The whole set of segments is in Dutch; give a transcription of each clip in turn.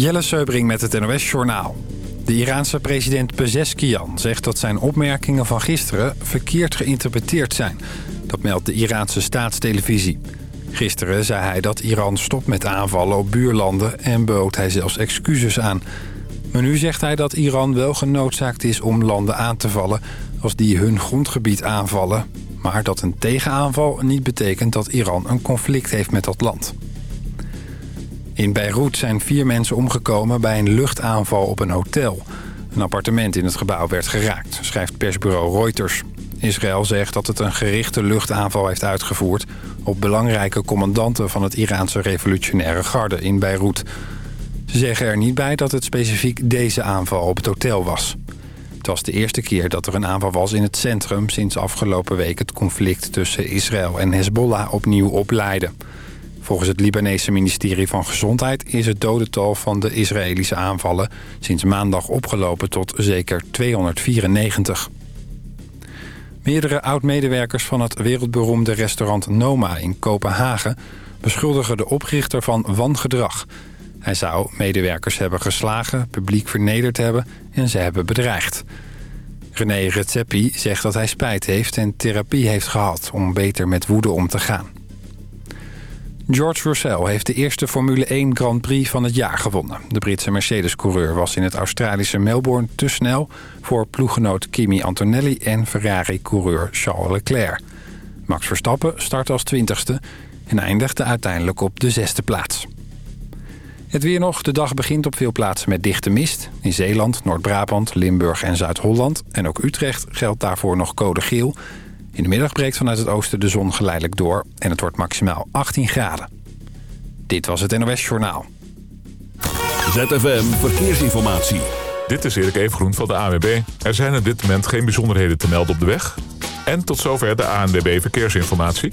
Jelle Seubring met het NOS Journaal. De Iraanse president Pezeskian zegt dat zijn opmerkingen van gisteren verkeerd geïnterpreteerd zijn. Dat meldt de Iraanse staatstelevisie. Gisteren zei hij dat Iran stopt met aanvallen op buurlanden en bood hij zelfs excuses aan. Maar nu zegt hij dat Iran wel genoodzaakt is om landen aan te vallen als die hun grondgebied aanvallen. Maar dat een tegenaanval niet betekent dat Iran een conflict heeft met dat land. In Beirut zijn vier mensen omgekomen bij een luchtaanval op een hotel. Een appartement in het gebouw werd geraakt, schrijft persbureau Reuters. Israël zegt dat het een gerichte luchtaanval heeft uitgevoerd... op belangrijke commandanten van het Iraanse revolutionaire garde in Beirut. Ze zeggen er niet bij dat het specifiek deze aanval op het hotel was. Het was de eerste keer dat er een aanval was in het centrum... sinds afgelopen week het conflict tussen Israël en Hezbollah opnieuw opleidde. Volgens het Libanese ministerie van Gezondheid is het dodental van de Israëlische aanvallen sinds maandag opgelopen tot zeker 294. Meerdere oud-medewerkers van het wereldberoemde restaurant Noma in Kopenhagen beschuldigen de oprichter van wangedrag. Hij zou medewerkers hebben geslagen, publiek vernederd hebben en ze hebben bedreigd. René Redzepi zegt dat hij spijt heeft en therapie heeft gehad om beter met woede om te gaan. George Russell heeft de eerste Formule 1 Grand Prix van het jaar gewonnen. De Britse Mercedes-coureur was in het Australische Melbourne te snel... voor ploeggenoot Kimi Antonelli en Ferrari-coureur Charles Leclerc. Max Verstappen start als twintigste en eindigde uiteindelijk op de zesde plaats. Het weer nog. De dag begint op veel plaatsen met dichte mist. In Zeeland, Noord-Brabant, Limburg en Zuid-Holland. En ook Utrecht geldt daarvoor nog code geel... In de middag breekt vanuit het oosten de zon geleidelijk door en het wordt maximaal 18 graden. Dit was het NOS Journaal. ZFM Verkeersinformatie. Dit is Erik Evengroen van de AWB. Er zijn op dit moment geen bijzonderheden te melden op de weg. En tot zover de ANWB Verkeersinformatie.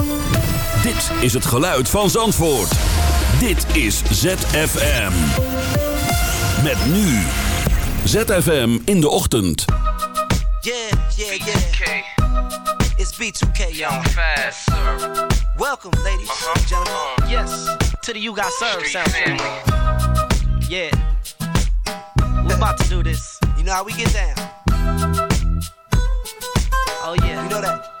Dit is het geluid van Zandvoort. Dit is ZFM. Met nu. ZFM in de ochtend. Yeah, yeah, yeah. It's B2K, y'all. Fast, sir. Welcome, ladies and gentlemen. Yes, to the You Got Served soundtrack. Yeah. We're about to do this. You know how we get down. Oh, yeah. You know that?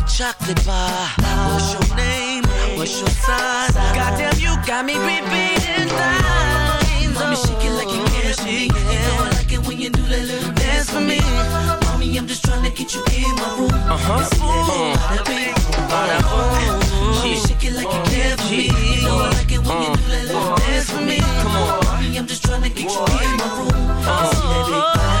chocolate bar. What's your name? What's your size? Goddamn, you got me repeating lines. Mommy, shake it like you care for me. You know I like it when you do that little dance for me. Mommy, I'm just trying to get you in my room. Uh huh. Bada bing, bada boom. Mommy, mm. shake it like you care for me. You know I like it when you mm. do that little dance for me. Come on, mommy, I'm just trying to get you in my room. See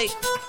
like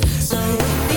So.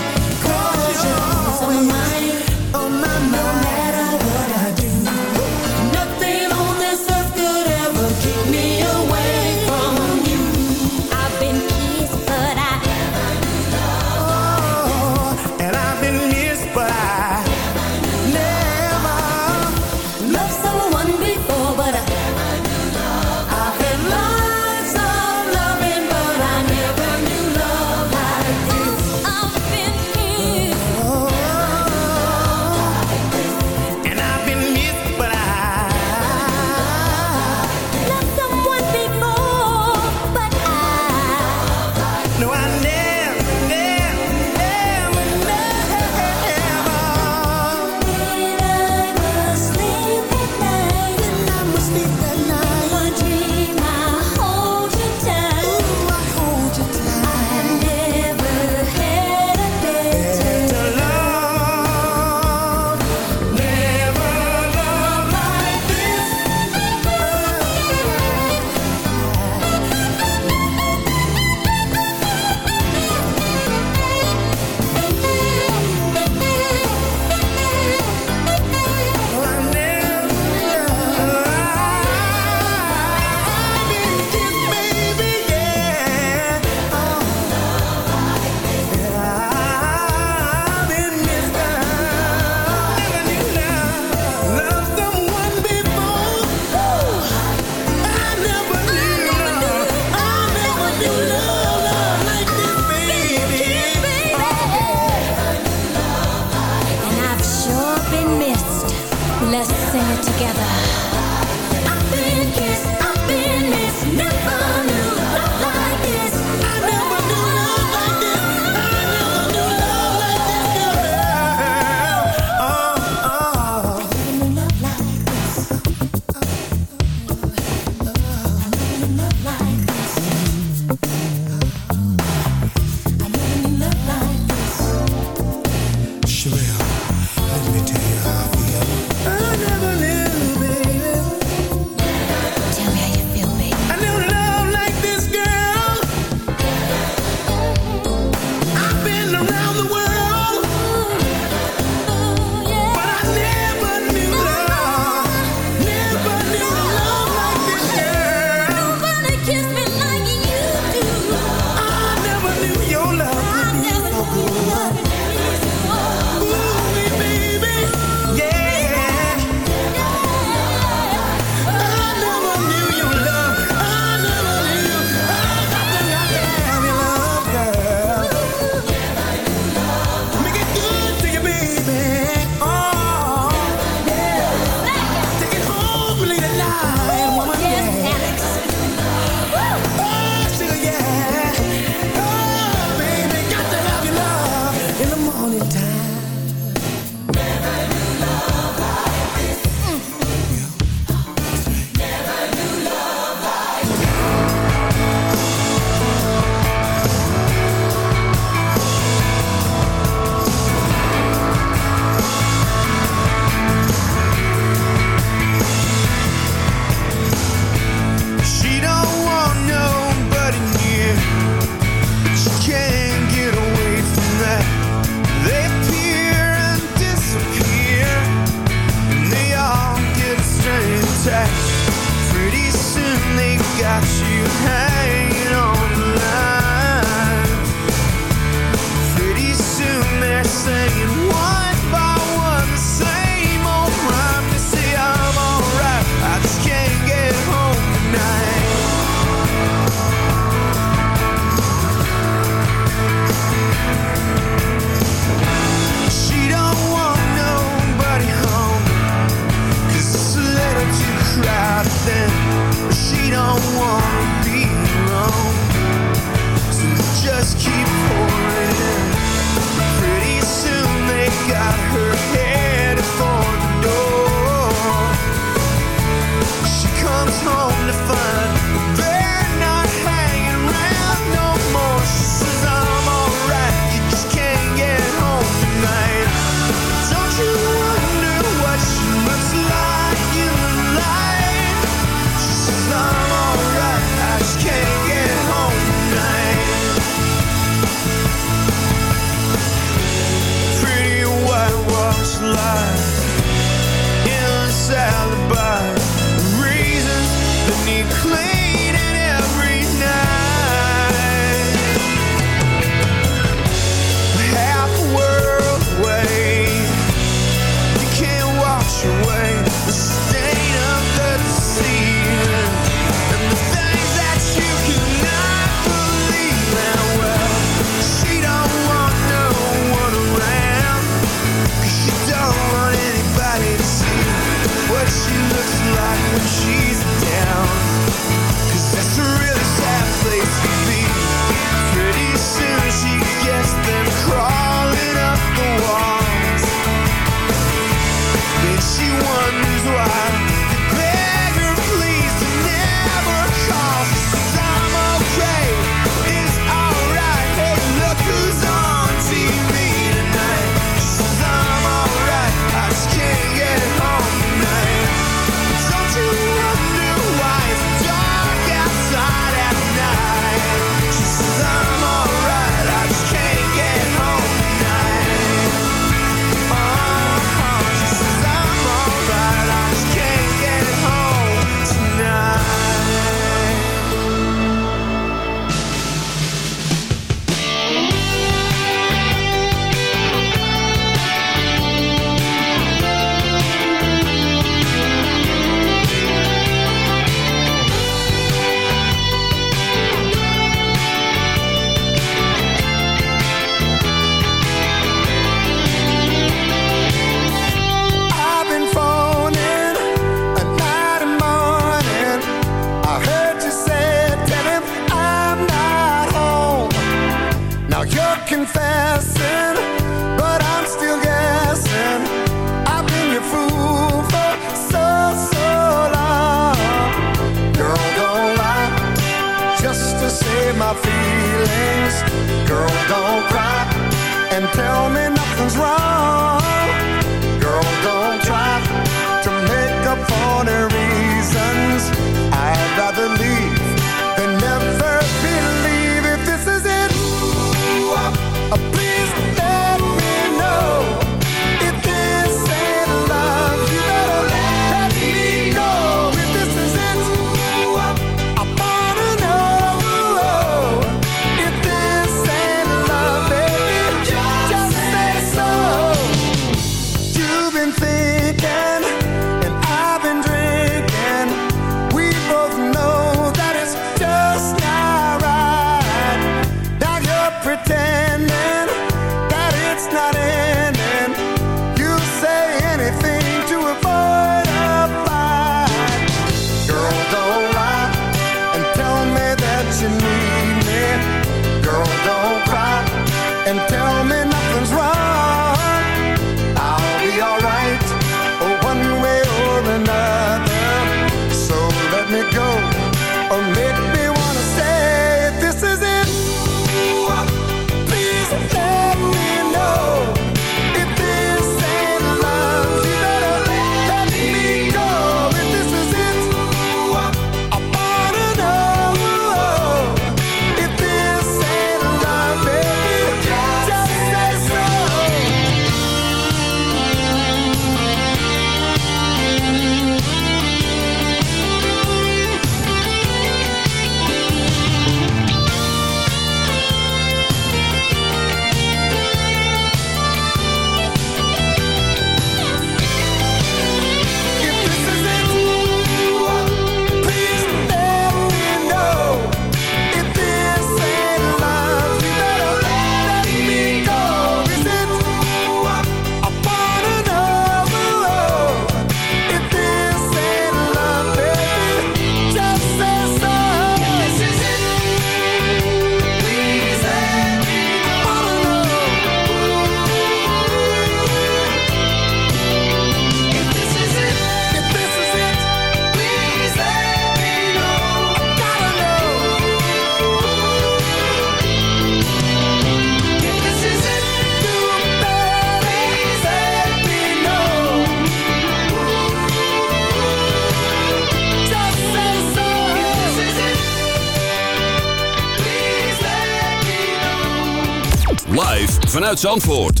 Vanuit Zandvoort.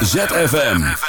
ZFM.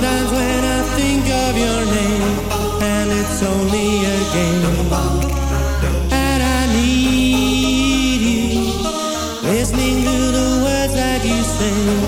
Sometimes when I think of your name, and it's only a game. And I need you, listening to the words that you sing.